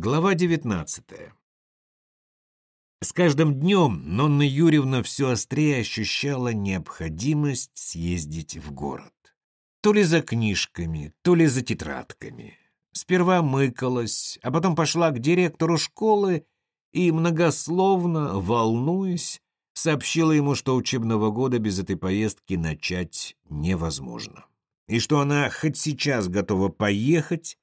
Глава 19. С каждым днем Нонна Юрьевна все острее ощущала необходимость съездить в город. То ли за книжками, то ли за тетрадками. Сперва мыкалась, а потом пошла к директору школы и, многословно, волнуясь, сообщила ему, что учебного года без этой поездки начать невозможно. И что она хоть сейчас готова поехать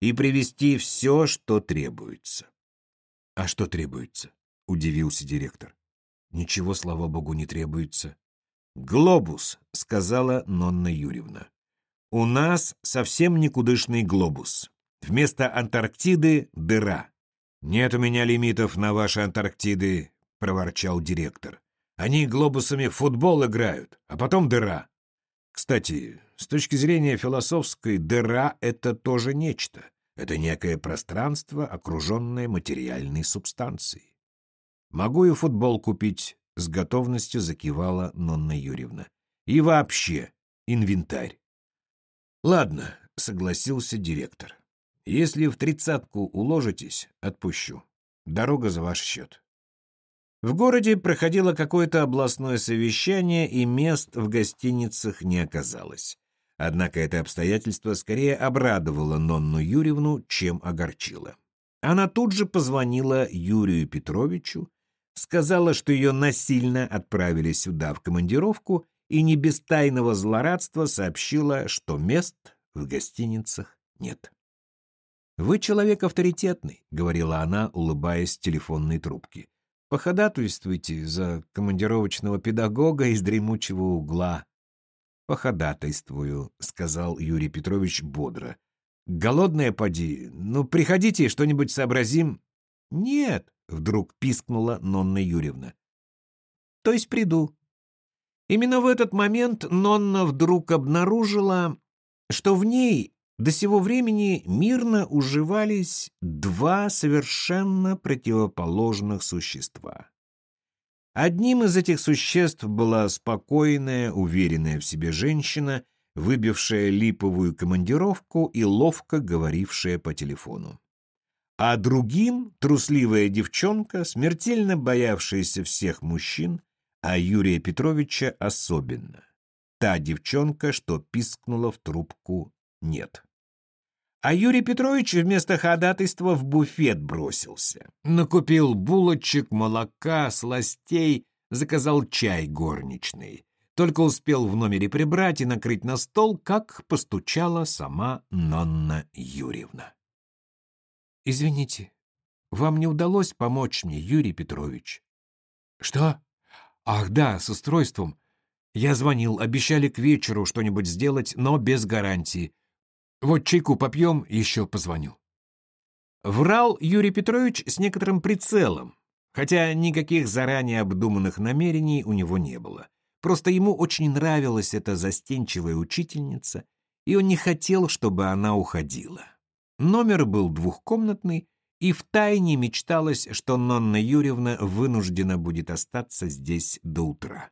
и привезти все, что требуется. — А что требуется? — удивился директор. — Ничего, слава богу, не требуется. — Глобус, — сказала Нонна Юрьевна. — У нас совсем никудышный глобус. Вместо Антарктиды — дыра. — Нет у меня лимитов на ваши Антарктиды, — проворчал директор. — Они глобусами в футбол играют, а потом дыра. Кстати, с точки зрения философской, дыра — это тоже нечто. Это некое пространство, окруженное материальной субстанцией. «Могу и футбол купить», — с готовностью закивала Нонна Юрьевна. «И вообще, инвентарь». «Ладно», — согласился директор. «Если в тридцатку уложитесь, отпущу. Дорога за ваш счет». В городе проходило какое-то областное совещание, и мест в гостиницах не оказалось. Однако это обстоятельство скорее обрадовало Нонну Юрьевну, чем огорчило. Она тут же позвонила Юрию Петровичу, сказала, что ее насильно отправили сюда в командировку, и не без тайного злорадства сообщила, что мест в гостиницах нет. «Вы человек авторитетный», — говорила она, улыбаясь телефонной трубке. «Походатайствуйте за командировочного педагога из дремучего угла. «Походатайствую», — сказал Юрий Петрович бодро. «Голодная поди? Ну, приходите, что-нибудь сообразим». «Нет», — вдруг пискнула Нонна Юрьевна. «То есть приду». Именно в этот момент Нонна вдруг обнаружила, что в ней до сего времени мирно уживались два совершенно противоположных существа. Одним из этих существ была спокойная, уверенная в себе женщина, выбившая липовую командировку и ловко говорившая по телефону. А другим — трусливая девчонка, смертельно боявшаяся всех мужчин, а Юрия Петровича особенно. Та девчонка, что пискнула в трубку «нет». А Юрий Петрович вместо ходатайства в буфет бросился. Накупил булочек, молока, сластей, заказал чай горничный. Только успел в номере прибрать и накрыть на стол, как постучала сама Нонна Юрьевна. «Извините, вам не удалось помочь мне, Юрий Петрович?» «Что? Ах, да, с устройством. Я звонил, обещали к вечеру что-нибудь сделать, но без гарантии. Вот чайку попьем, еще позвоню. Врал Юрий Петрович с некоторым прицелом, хотя никаких заранее обдуманных намерений у него не было. Просто ему очень нравилась эта застенчивая учительница, и он не хотел, чтобы она уходила. Номер был двухкомнатный, и втайне мечталось, что Нонна Юрьевна вынуждена будет остаться здесь до утра.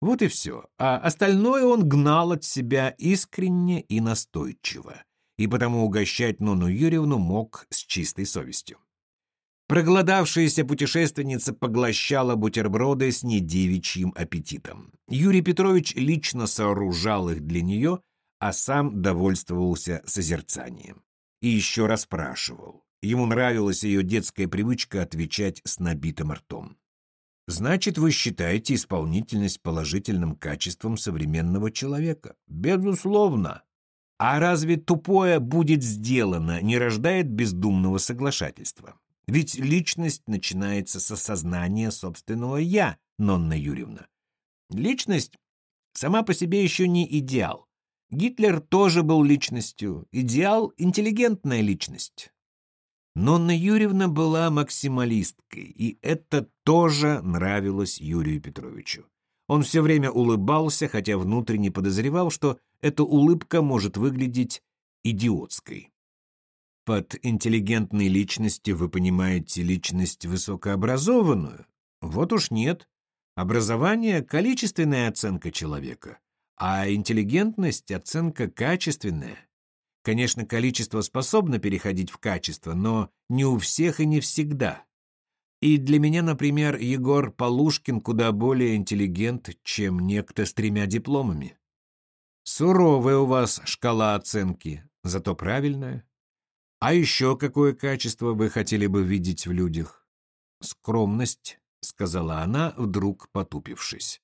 Вот и все. А остальное он гнал от себя искренне и настойчиво. И потому угощать Нону Юрьевну мог с чистой совестью. Проголодавшаяся путешественница поглощала бутерброды с недевичьим аппетитом. Юрий Петрович лично сооружал их для нее, а сам довольствовался созерцанием. И еще раз спрашивал. Ему нравилась ее детская привычка отвечать с набитым ртом. Значит, вы считаете исполнительность положительным качеством современного человека? Безусловно. А разве тупое будет сделано не рождает бездумного соглашательства? Ведь личность начинается с осознания собственного «я», Нонна Юрьевна. Личность сама по себе еще не идеал. Гитлер тоже был личностью, идеал — интеллигентная личность. Нонна Юрьевна была максималисткой, и это тоже нравилось Юрию Петровичу. Он все время улыбался, хотя внутренне подозревал, что эта улыбка может выглядеть идиотской. Под интеллигентной личностью вы понимаете личность высокообразованную? Вот уж нет. Образование — количественная оценка человека, а интеллигентность — оценка качественная. Конечно, количество способно переходить в качество, но не у всех и не всегда. И для меня, например, Егор Полушкин куда более интеллигент, чем некто с тремя дипломами. Суровая у вас шкала оценки, зато правильная. А еще какое качество вы хотели бы видеть в людях? Скромность, сказала она, вдруг потупившись.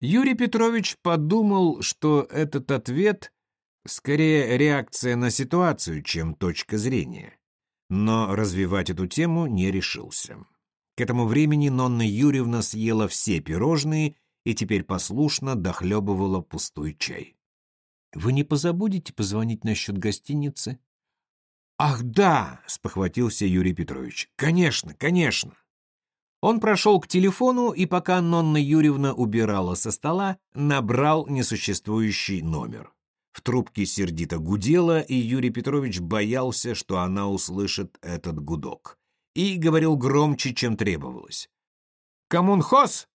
Юрий Петрович подумал, что этот ответ скорее реакция на ситуацию, чем точка зрения. Но развивать эту тему не решился. К этому времени Нонна Юрьевна съела все пирожные и теперь послушно дохлебывала пустой чай. «Вы не позабудете позвонить насчет гостиницы?» «Ах, да!» — спохватился Юрий Петрович. «Конечно, конечно!» Он прошел к телефону и, пока Нонна Юрьевна убирала со стола, набрал несуществующий номер. В трубке сердито гудело, и Юрий Петрович боялся, что она услышит этот гудок. И говорил громче, чем требовалось. «Коммунхоз?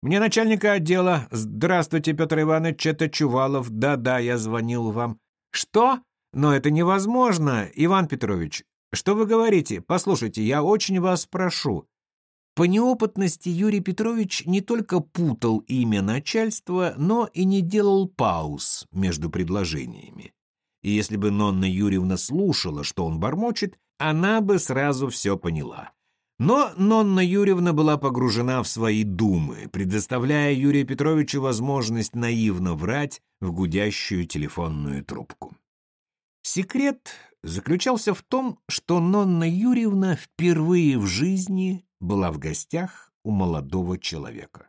Мне начальника отдела. Здравствуйте, Петр Иванович, это Чувалов. Да-да, я звонил вам. Что? Но это невозможно, Иван Петрович. Что вы говорите? Послушайте, я очень вас прошу. По неопытности Юрий Петрович не только путал имя начальства, но и не делал пауз между предложениями. И если бы Нонна Юрьевна слушала, что он бормочет, она бы сразу все поняла. Но Нонна Юрьевна была погружена в свои думы, предоставляя Юрию Петровичу возможность наивно врать в гудящую телефонную трубку. Секрет заключался в том, что Нонна Юрьевна впервые в жизни была в гостях у молодого человека.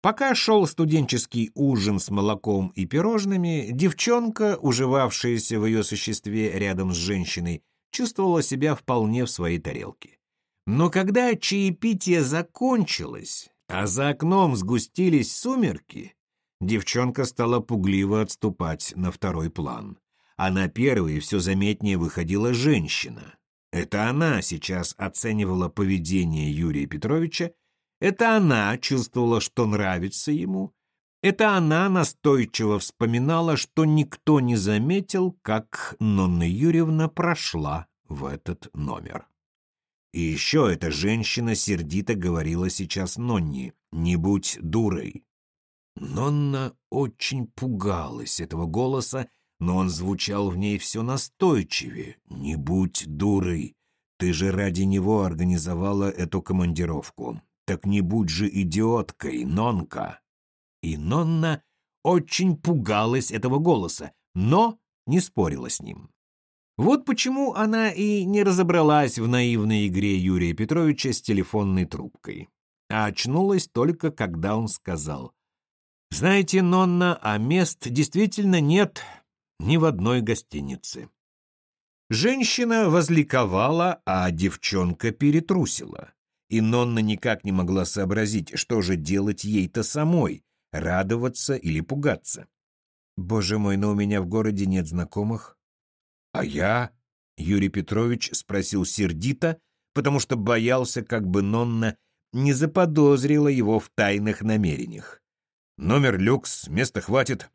Пока шел студенческий ужин с молоком и пирожными, девчонка, уживавшаяся в ее существе рядом с женщиной, чувствовала себя вполне в своей тарелке. Но когда чаепитие закончилось, а за окном сгустились сумерки, девчонка стала пугливо отступать на второй план. А на первый все заметнее выходила женщина, это она сейчас оценивала поведение Юрия Петровича, это она чувствовала, что нравится ему, это она настойчиво вспоминала, что никто не заметил, как Нонна Юрьевна прошла в этот номер. И еще эта женщина сердито говорила сейчас Нонне «Не будь дурой». Нонна очень пугалась этого голоса но он звучал в ней все настойчивее. «Не будь дурой! Ты же ради него организовала эту командировку. Так не будь же идиоткой, Нонка!» И Нонна очень пугалась этого голоса, но не спорила с ним. Вот почему она и не разобралась в наивной игре Юрия Петровича с телефонной трубкой. А очнулась только, когда он сказал, «Знаете, Нонна, а мест действительно нет ни в одной гостинице. Женщина возликовала, а девчонка перетрусила. И Нонна никак не могла сообразить, что же делать ей-то самой, радоваться или пугаться. «Боже мой, но у меня в городе нет знакомых». «А я?» — Юрий Петрович спросил сердито, потому что боялся, как бы Нонна не заподозрила его в тайных намерениях. «Номер люкс, места хватит».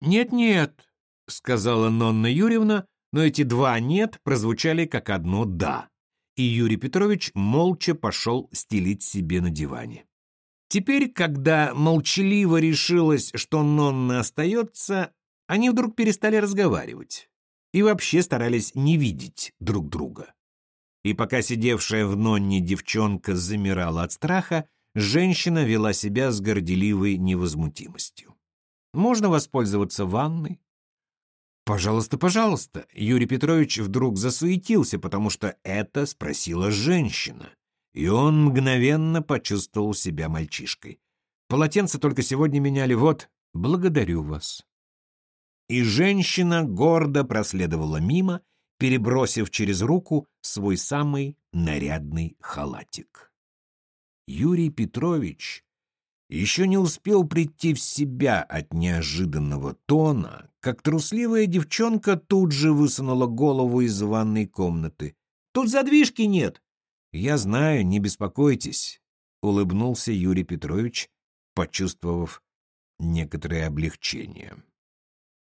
«Нет-нет», — сказала Нонна Юрьевна, но эти два «нет» прозвучали как одно «да». И Юрий Петрович молча пошел стелить себе на диване. Теперь, когда молчаливо решилось, что Нонна остается, они вдруг перестали разговаривать и вообще старались не видеть друг друга. И пока сидевшая в Нонне девчонка замирала от страха, женщина вела себя с горделивой невозмутимостью. Можно воспользоваться ванной, «Пожалуйста, пожалуйста!» Юрий Петрович вдруг засуетился, потому что это спросила женщина. И он мгновенно почувствовал себя мальчишкой. «Полотенце только сегодня меняли, вот, благодарю вас». И женщина гордо проследовала мимо, перебросив через руку свой самый нарядный халатик. Юрий Петрович еще не успел прийти в себя от неожиданного тона, как трусливая девчонка тут же высунула голову из ванной комнаты. «Тут задвижки нет!» «Я знаю, не беспокойтесь», — улыбнулся Юрий Петрович, почувствовав некоторое облегчение.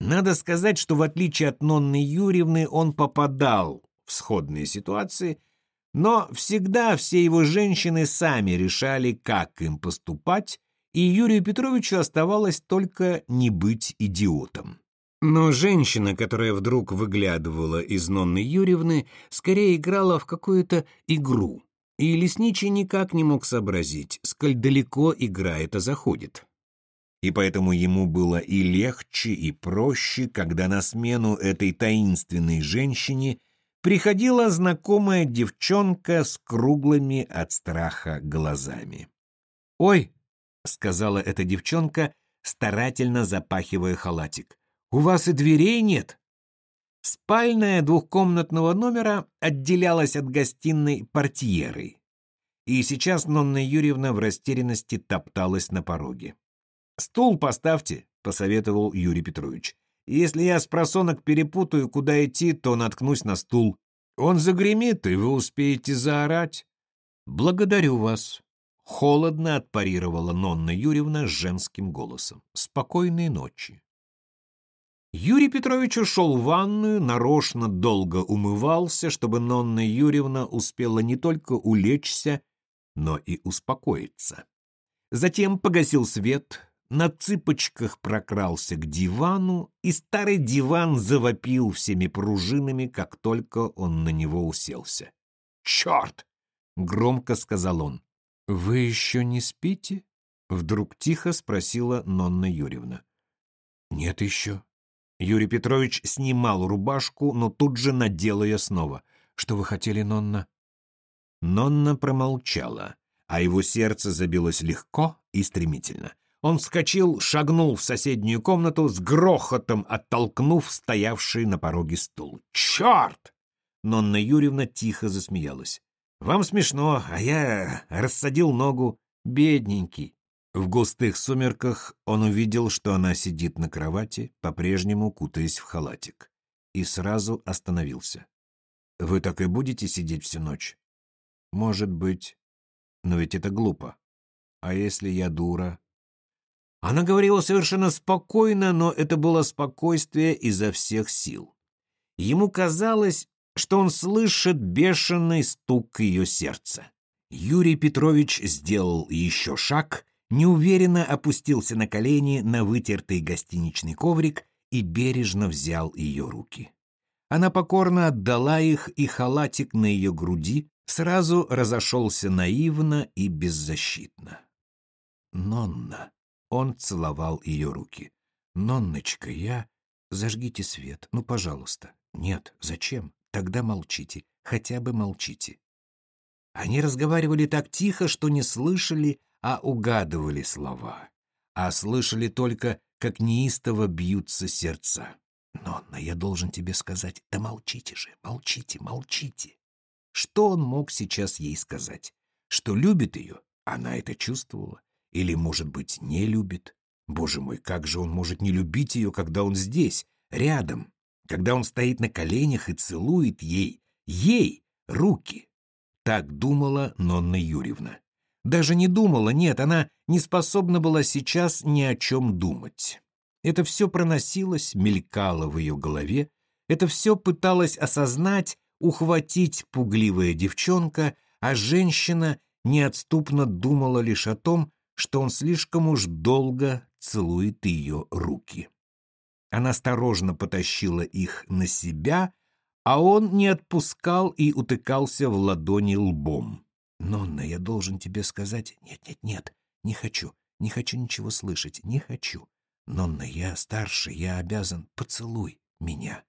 Надо сказать, что в отличие от Нонны Юрьевны он попадал в сходные ситуации, но всегда все его женщины сами решали, как им поступать, и Юрию Петровичу оставалось только не быть идиотом. Но женщина, которая вдруг выглядывала из Нонны Юрьевны, скорее играла в какую-то игру, и лесничий никак не мог сообразить, сколь далеко игра эта заходит и поэтому ему было и легче, и проще, когда на смену этой таинственной женщине приходила знакомая девчонка с круглыми от страха глазами. «Ой!» — сказала эта девчонка, старательно запахивая халатик. «У вас и дверей нет?» Спальная двухкомнатного номера отделялась от гостиной портьерой. И сейчас Нонна Юрьевна в растерянности топталась на пороге. «Стул поставьте», — посоветовал Юрий Петрович. «Если я с просонок перепутаю, куда идти, то наткнусь на стул. Он загремит, и вы успеете заорать». «Благодарю вас», — холодно отпарировала Нонна Юрьевна женским голосом. «Спокойной ночи». Юрий Петрович ушел в ванную, нарочно долго умывался, чтобы Нонна Юрьевна успела не только улечься, но и успокоиться. Затем погасил свет, на цыпочках прокрался к дивану, и старый диван завопил всеми пружинами, как только он на него уселся. «Черт!» — громко сказал он. «Вы еще не спите?» — вдруг тихо спросила Нонна Юрьевна. «Нет еще». Юрий Петрович снимал рубашку, но тут же надел ее снова. «Что вы хотели, Нонна?» Нонна промолчала, а его сердце забилось легко и стремительно — он вскочил, шагнул в соседнюю комнату, с грохотом оттолкнув стоявший на пороге стул. «Черт!» Нонна Юрьевна тихо засмеялась. «Вам смешно, а я рассадил ногу. Бедненький». В густых сумерках он увидел, что она сидит на кровати, по-прежнему кутаясь в халатик, и сразу остановился. «Вы так и будете сидеть всю ночь?» «Может быть. Но ведь это глупо. А если я дура?» Она говорила совершенно спокойно, но это было спокойствие изо всех сил. Ему казалось, что он слышит бешеный стук ее сердца. Юрий Петрович сделал еще шаг, неуверенно опустился на колени на вытертый гостиничный коврик и бережно взял ее руки. Она покорно отдала их, и халатик на ее груди сразу разошелся наивно и беззащитно. «Нонна», он целовал ее руки. «Нонночка, я...» «Зажгите свет, ну, пожалуйста». «Нет, зачем? Тогда молчите, хотя бы молчите». Они разговаривали так тихо, что не слышали, а угадывали слова. А слышали только, как неистово бьются сердца. «Нонна, я должен тебе сказать...» «Да молчите же, молчите, молчите». Что он мог сейчас ей сказать? Что любит ее? Она это чувствовала. Или, может быть, не любит? Боже мой, как же он может не любить ее, когда он здесь, рядом, когда он стоит на коленях и целует ей, ей, руки? Так думала Нонна Юрьевна. Даже не думала, нет, она не способна была сейчас ни о чем думать. Это все проносилось, мелькало в ее голове, это все пыталась осознать, ухватить пугливая девчонка, а женщина неотступно думала лишь о том, что он слишком уж долго целует ее руки. Она осторожно потащила их на себя, а он не отпускал и утыкался в ладони лбом. «Нонна, я должен тебе сказать...» «Нет, нет, нет, не хочу, не хочу ничего слышать, не хочу. Нонна, я старше, я обязан, поцелуй меня».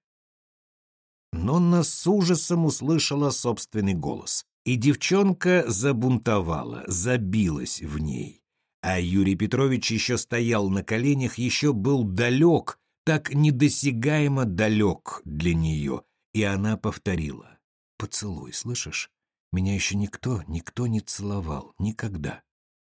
Нонна с ужасом услышала собственный голос, и девчонка забунтовала, забилась в ней. А Юрий Петрович еще стоял на коленях, еще был далек, так недосягаемо далек для нее, и она повторила. «Поцелуй, слышишь? Меня еще никто, никто не целовал, никогда».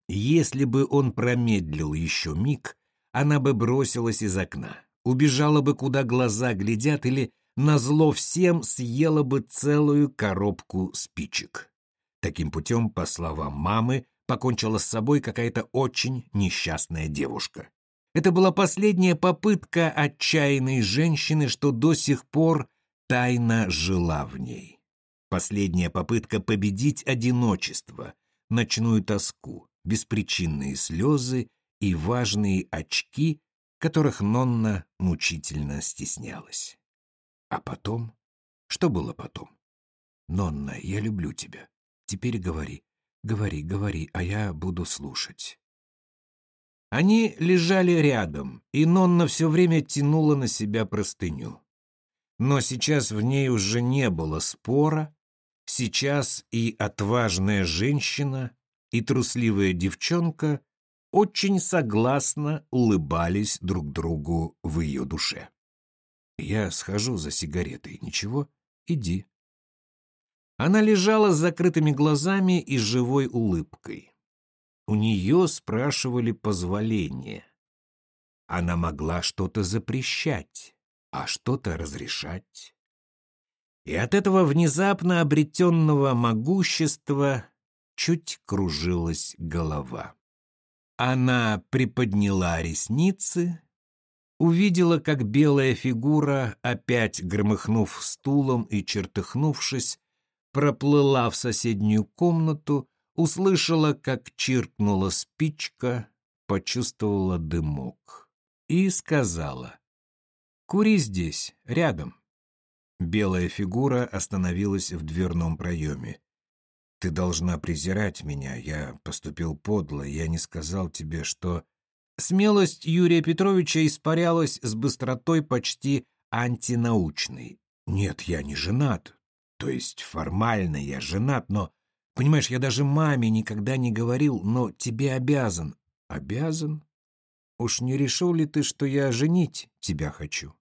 Если бы он промедлил еще миг, она бы бросилась из окна, убежала бы, куда глаза глядят, или, назло всем, съела бы целую коробку спичек. Таким путем, по словам мамы, покончила с собой какая-то очень несчастная девушка. Это была последняя попытка отчаянной женщины, что до сих пор тайно жила в ней. Последняя попытка победить одиночество, ночную тоску, беспричинные слезы и важные очки, которых Нонна мучительно стеснялась. А потом? Что было потом? «Нонна, я люблю тебя. Теперь говори, говори, говори, а я буду слушать». Они лежали рядом, и Нонна все время тянула на себя простыню. Но сейчас в ней уже не было спора, сейчас и отважная женщина, и трусливая девчонка очень согласно улыбались друг другу в ее душе. «Я схожу за сигаретой, ничего? Иди». Она лежала с закрытыми глазами и живой улыбкой. У нее спрашивали позволения. Она могла что-то запрещать, а что-то разрешать. И от этого внезапно обретенного могущества чуть кружилась голова. Она приподняла ресницы, увидела, как белая фигура, опять громыхнув стулом и чертыхнувшись, проплыла в соседнюю комнату услышала, как чиркнула спичка, почувствовала дымок и сказала «Кури здесь, рядом». Белая фигура остановилась в дверном проеме. «Ты должна презирать меня. Я поступил подло. Я не сказал тебе, что...» Смелость Юрия Петровича испарялась с быстротой почти антинаучной. «Нет, я не женат. То есть формально я женат, но Понимаешь, я даже маме никогда не говорил, но тебе обязан. Обязан? Уж не решил ли ты, что я женить тебя хочу?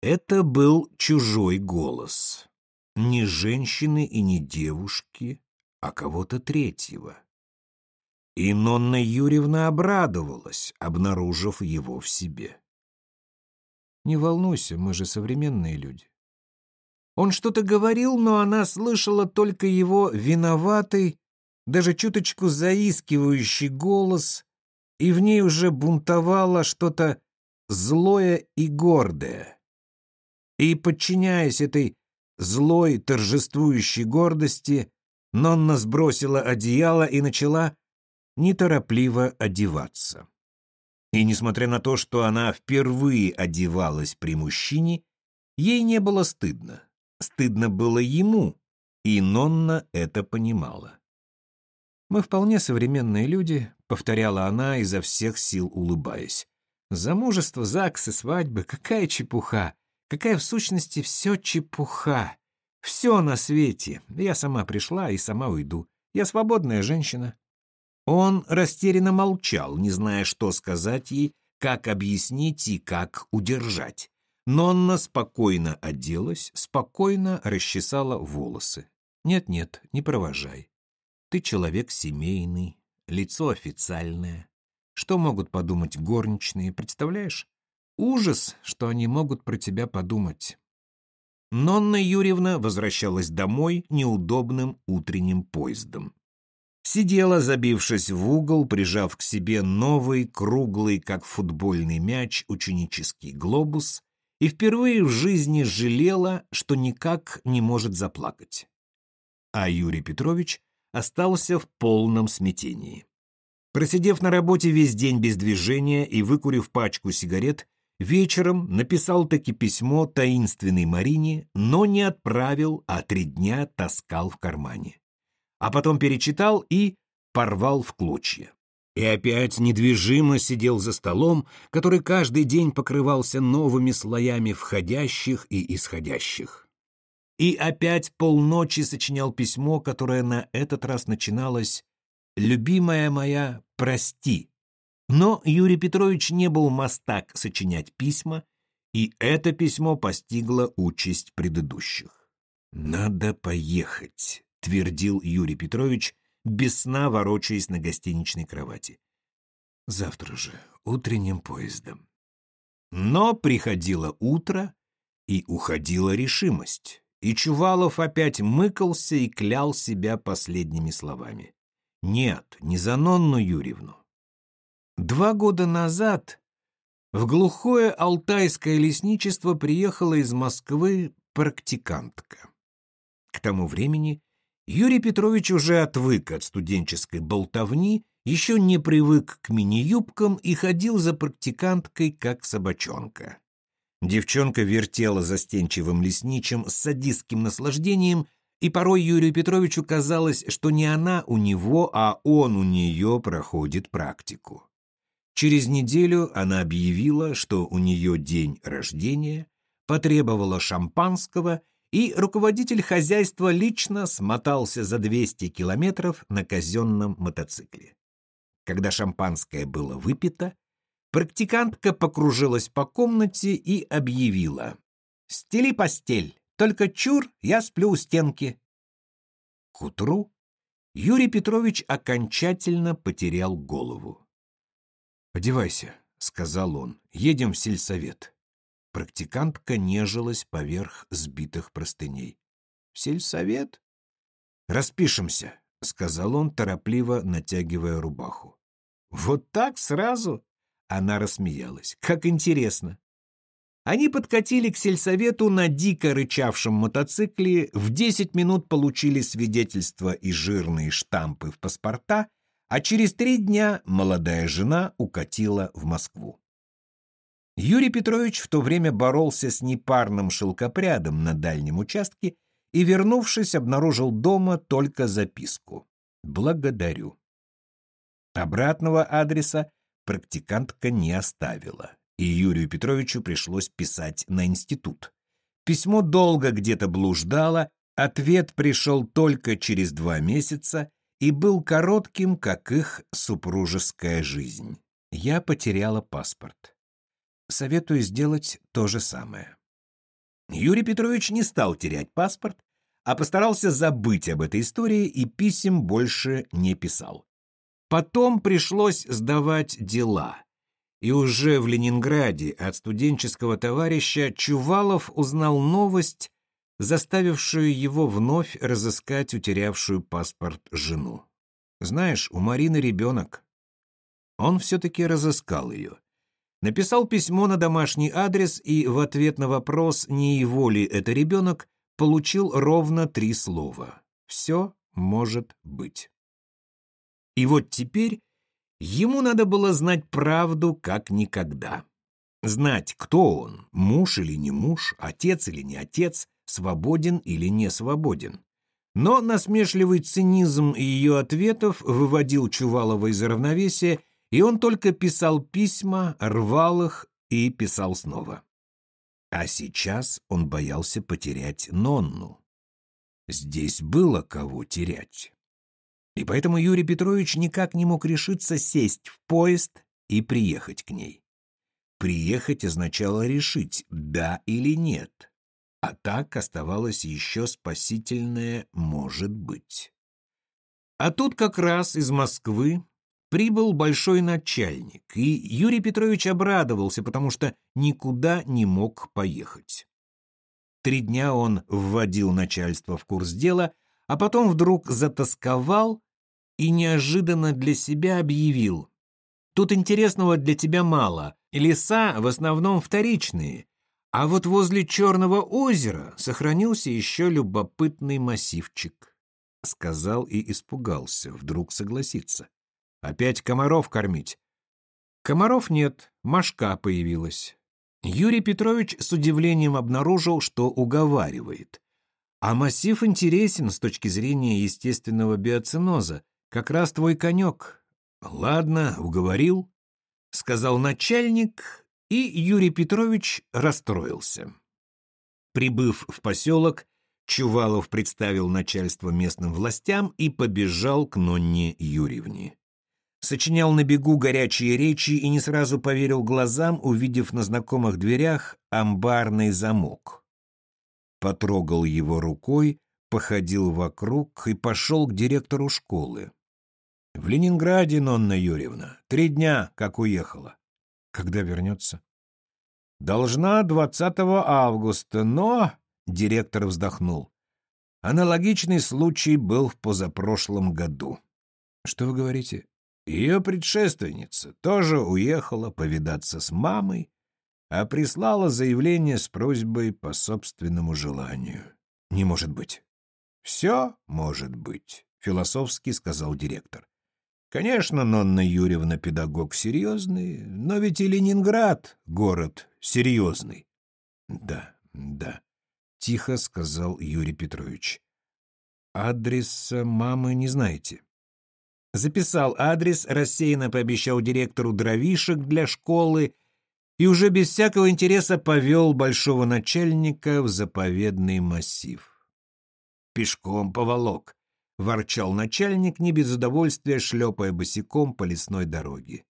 Это был чужой голос. Не женщины и не девушки, а кого-то третьего. И Нонна Юрьевна обрадовалась, обнаружив его в себе. «Не волнуйся, мы же современные люди. Он что-то говорил, но она слышала только его виноватый, даже чуточку заискивающий голос, и в ней уже бунтовало что-то злое и гордое. И, подчиняясь этой злой, торжествующей гордости, Нонна сбросила одеяло и начала неторопливо одеваться. И, несмотря на то, что она впервые одевалась при мужчине, ей не было стыдно. Стыдно было ему, и Нонна это понимала. «Мы вполне современные люди», — повторяла она, изо всех сил улыбаясь. «Замужество, ЗАГСы, свадьбы — какая чепуха! Какая в сущности все чепуха! Все на свете! Я сама пришла и сама уйду. Я свободная женщина». Он растерянно молчал, не зная, что сказать ей, как объяснить и как удержать. Нонна спокойно оделась, спокойно расчесала волосы. «Нет-нет, не провожай. Ты человек семейный, лицо официальное. Что могут подумать горничные, представляешь? Ужас, что они могут про тебя подумать». Нонна Юрьевна возвращалась домой неудобным утренним поездом. Сидела, забившись в угол, прижав к себе новый, круглый, как футбольный мяч, ученический глобус и впервые в жизни жалела, что никак не может заплакать. А Юрий Петрович остался в полном смятении. Просидев на работе весь день без движения и выкурив пачку сигарет, вечером написал таки письмо таинственной Марине, но не отправил, а три дня таскал в кармане. А потом перечитал и порвал в клочья. И опять недвижимо сидел за столом, который каждый день покрывался новыми слоями входящих и исходящих. И опять полночи сочинял письмо, которое на этот раз начиналось «Любимая моя, прости». Но Юрий Петрович не был мастак сочинять письма, и это письмо постигло участь предыдущих. «Надо поехать», — твердил Юрий Петрович, без сна ворочаясь на гостиничной кровати. Завтра же, утренним поездом. Но приходило утро, и уходила решимость, и Чувалов опять мыкался и клял себя последними словами. Нет, не за Нонну Юрьевну. Два года назад В глухое алтайское лесничество приехала из Москвы практикантка. К тому времени Юрий Петрович уже отвык от студенческой болтовни, еще не привык к мини-юбкам и ходил за практиканткой, как собачонка. Девчонка вертела застенчивым лесничим с садистским наслаждением, и порой Юрию Петровичу казалось, что не она у него, а он у нее проходит практику. Через неделю она объявила, что у нее день рождения, потребовала шампанского, и руководитель хозяйства лично смотался за 200 километров на казенном мотоцикле. Когда шампанское было выпито, практикантка покружилась по комнате и объявила. «Стели постель, только чур, я сплю у стенки». К утру Юрий Петрович окончательно потерял голову. «Одевайся», — сказал он, — «едем в сельсовет». Практикантка нежилась поверх сбитых простыней. «В сельсовет?» «Распишемся», — сказал он, торопливо натягивая рубаху. «Вот так сразу?» Она рассмеялась. «Как интересно!» Они подкатили к сельсовету на дико рычавшем мотоцикле, в десять минут получили свидетельства и жирные штампы в паспорта — а через три дня молодая жена укатила в Москву. Юрий Петрович в то время боролся с непарным шелкопрядом на дальнем участке и, вернувшись, обнаружил дома только записку «Благодарю». Обратного адреса практикантка не оставила, и Юрию Петровичу пришлось писать на институт. Письмо долго где-то блуждало, ответ пришел только через два месяца, и был коротким, как их супружеская жизнь. Я потеряла паспорт. Советую сделать то же самое. Юрий Петрович не стал терять паспорт, а постарался забыть об этой истории и писем больше не писал. Потом пришлось сдавать дела. И уже в Ленинграде от студенческого товарища Чувалов узнал новость, заставившую его вновь разыскать утерявшую паспорт жену. Знаешь, у Марины ребенок. Он все-таки разыскал ее. Написал письмо на домашний адрес и в ответ на вопрос, не его ли это ребенок, получил ровно три слова. «Все может быть». И вот теперь ему надо было знать правду как никогда. Знать, кто он, муж или не муж, отец или не отец, свободен или не свободен. Но насмешливый цинизм ее ответов выводил Чувалова из равновесия, и он только писал письма, рвал их и писал снова. А сейчас он боялся потерять Нонну. Здесь было кого терять. И поэтому Юрий Петрович никак не мог решиться сесть в поезд и приехать к ней. Приехать означало решить, да или нет. А так оставалось еще спасительное «может быть». А тут как раз из Москвы прибыл большой начальник, и Юрий Петрович обрадовался, потому что никуда не мог поехать. Три дня он вводил начальство в курс дела, а потом вдруг затасковал и неожиданно для себя объявил. «Тут интересного для тебя мало, леса в основном вторичные, а вот возле Черного озера сохранился еще любопытный массивчик. Сказал и испугался, вдруг согласиться. Опять комаров кормить? Комаров нет, мошка появилась. Юрий Петрович с удивлением обнаружил, что уговаривает. А массив интересен с точки зрения естественного биоциноза. Как раз твой конек. Ладно, уговорил, — сказал начальник и Юрий Петрович расстроился. Прибыв в поселок, Чувалов представил начальство местным властям и побежал к Нонне Юрьевне. Сочинял на бегу горячие речи и не сразу поверил глазам, увидев на знакомых дверях амбарный замок. Потрогал его рукой, походил вокруг и пошел к директору школы. «В Ленинграде, Нонна Юрьевна, три дня, как уехала. Когда вернется? Должна 20 августа, но... Директор вздохнул. Аналогичный случай был в позапрошлом году. Что вы говорите? Ее предшественница тоже уехала повидаться с мамой, а прислала заявление с просьбой по собственному желанию. Не может быть. Все может быть, философски сказал директор. Конечно, Нонна Юрьевна педагог серьезный, но ведь и Ленинград — город серьезный. Да, да, тихо сказал Юрий Петрович. Адреса мамы не знаете? Записал адрес, рассеянно пообещал директору дровишек для школы и уже без всякого интереса повел большого начальника в заповедный массив. «Пешком поволок», — ворчал начальник, не без удовольствия шлепая босиком по лесной дороге.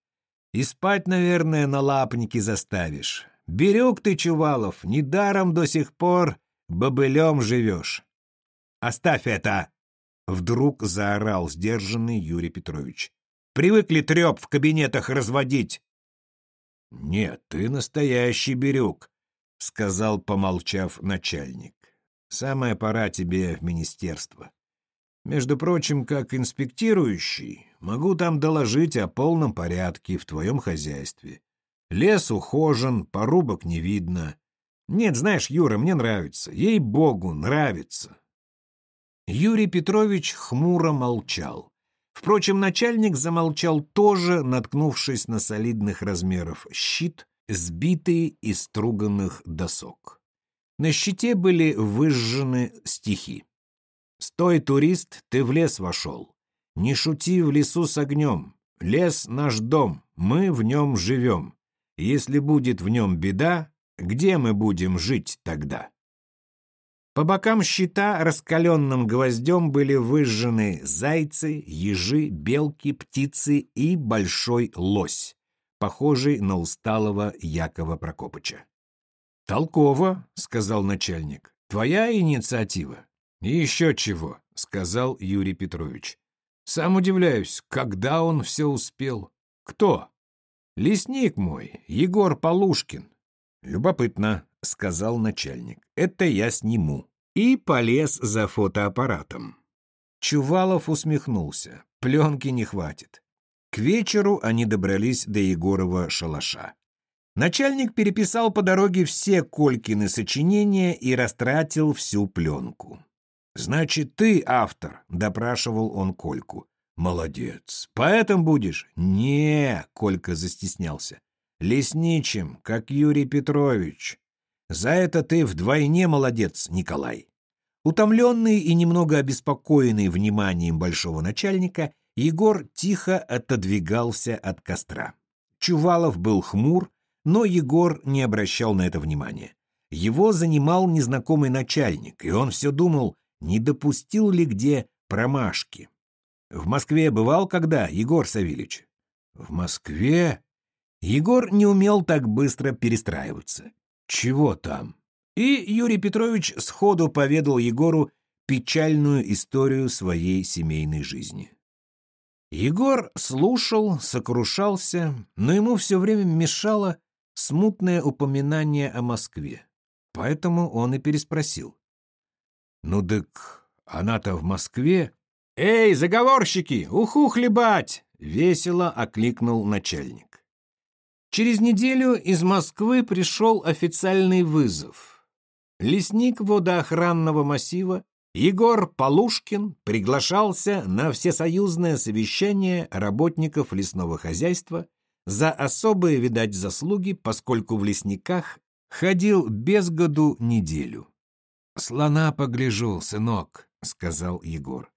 «И спать, наверное, на лапнике заставишь. Берег ты, Чувалов, недаром до сих пор бобылем живешь». «Оставь это!» — вдруг заорал сдержанный Юрий Петрович. «Привыкли треп в кабинетах разводить. «Нет, ты настоящий Бирюк», — сказал, помолчав начальник. «Самая пора тебе в министерство. Между прочим, как инспектирующий, могу там доложить о полном порядке в твоем хозяйстве. Лес ухожен, порубок не видно. Нет, знаешь, Юра, мне нравится, ей-богу, нравится». Юрий Петрович хмуро молчал. Впрочем, начальник замолчал тоже, наткнувшись на солидных размеров щит, сбитый из струганных досок. На щите были выжжены стихи. «Стой, турист, ты в лес вошел. Не шути в лесу с огнем. Лес — наш дом, мы в нем живем. Если будет в нем беда, где мы будем жить тогда?» По бокам щита раскаленным гвоздем были выжжены зайцы, ежи, белки, птицы и большой лось, похожий на усталого Якова Прокопыча. «Толково», — сказал начальник. «Твоя инициатива?» «И еще чего», — сказал Юрий Петрович. «Сам удивляюсь, когда он все успел? Кто?» «Лесник мой, Егор Полушкин». «Любопытно», — сказал начальник. «Это я сниму». И полез за фотоаппаратом. Чувалов усмехнулся. Пленки не хватит. К вечеру они добрались до Егорова шалаша. Начальник переписал по дороге все Колькины сочинения и растратил всю пленку. «Значит, ты автор», — допрашивал он Кольку. «Молодец. Поэтом будешь?» «Не», — Колька застеснялся. «Лесничим, как Юрий Петрович. За это ты вдвойне молодец, Николай. Утомленный и немного обеспокоенный вниманием большого начальника, Егор тихо отодвигался от костра. Чувалов был хмур, но Егор не обращал на это внимания. Его занимал незнакомый начальник, и он все думал, не допустил ли где промашки. В Москве бывал когда, Егор Савельич? В Москве? Егор не умел так быстро перестраиваться. Чего там? И Юрий Петрович сходу поведал Егору печальную историю своей семейной жизни. Егор слушал, сокрушался, но ему все время мешало смутное упоминание о Москве. Поэтому он и переспросил. «Ну так она-то в Москве?» «Эй, заговорщики, уху хлебать!» — весело окликнул начальник. Через неделю из Москвы пришел официальный вызов. Лесник водоохранного массива Егор Полушкин приглашался на всесоюзное совещание работников лесного хозяйства за особые, видать, заслуги, поскольку в лесниках ходил без году неделю. «Слона погляжу, сынок», — сказал Егор.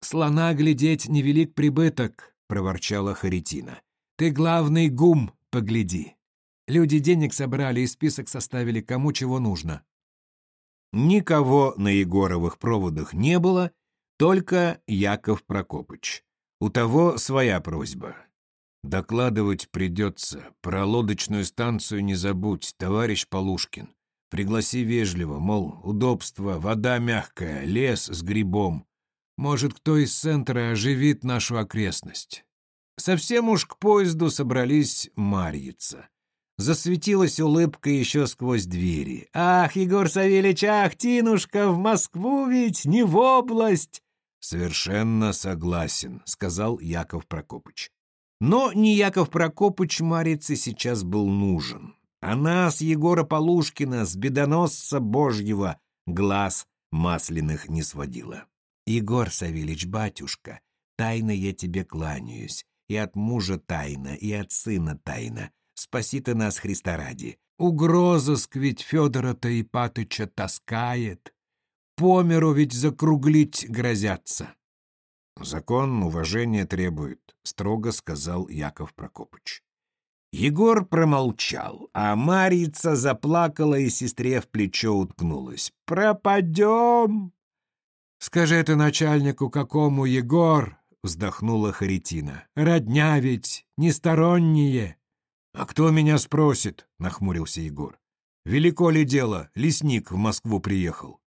«Слона глядеть невелик прибыток», — проворчала Харитина. «Ты главный гум Погляди. Люди денег собрали и список составили, кому чего нужно. Никого на Егоровых проводах не было, только Яков Прокопыч. У того своя просьба. Докладывать придется. Про лодочную станцию не забудь, товарищ Полушкин. Пригласи вежливо, мол, удобство, вода мягкая, лес с грибом. Может, кто из центра оживит нашу окрестность. Совсем уж к поезду собрались марьица. Засветилась улыбка еще сквозь двери. «Ах, Егор Савельич, ах, Тинушка, в Москву ведь, не в область!» «Совершенно согласен», — сказал Яков Прокопыч. Но не Яков Прокопыч Марице сейчас был нужен. Она с Егора Полушкина, с бедоносца Божьего, глаз масляных не сводила. «Егор Савельич, батюшка, тайно я тебе кланяюсь, и от мужа тайна, и от сына тайна. Спаси ты нас, Христа ради. Угроза сквить Федора-то и Патыча таскает. Померу ведь закруглить грозятся. Закон уважения требует, строго сказал Яков Прокопыч. Егор промолчал, а Марица заплакала и сестре в плечо уткнулась. «Пропадем!» «Скажи это начальнику какому, Егор!» — вздохнула Харитина. «Родня ведь, несторонние!» «А кто меня спросит?» — нахмурился Егор. «Велико ли дело, лесник в Москву приехал?»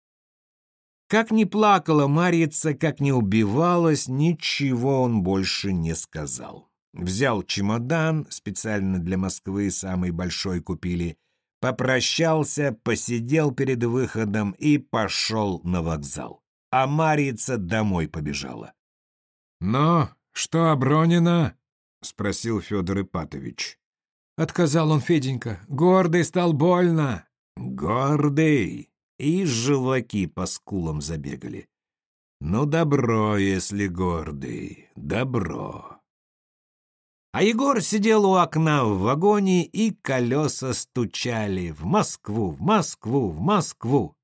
Как ни плакала Марица, как ни убивалась, ничего он больше не сказал. Взял чемодан, специально для Москвы самый большой купили, попрощался, посидел перед выходом и пошел на вокзал. А Марица домой побежала. «Но что, Бронина?» — спросил Федор Ипатович. Отказал он Феденька. Гордый стал больно. Гордый. И желваки по скулам забегали. Ну, добро, если гордый. Добро. А Егор сидел у окна в вагоне, и колеса стучали в Москву, в Москву, в Москву.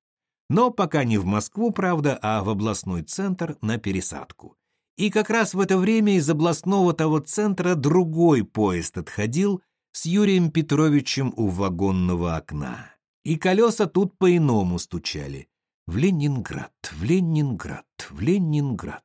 Но пока не в Москву, правда, а в областной центр на пересадку. И как раз в это время из областного того центра другой поезд отходил — с Юрием Петровичем у вагонного окна. И колеса тут по-иному стучали. В Ленинград, в Ленинград, в Ленинград.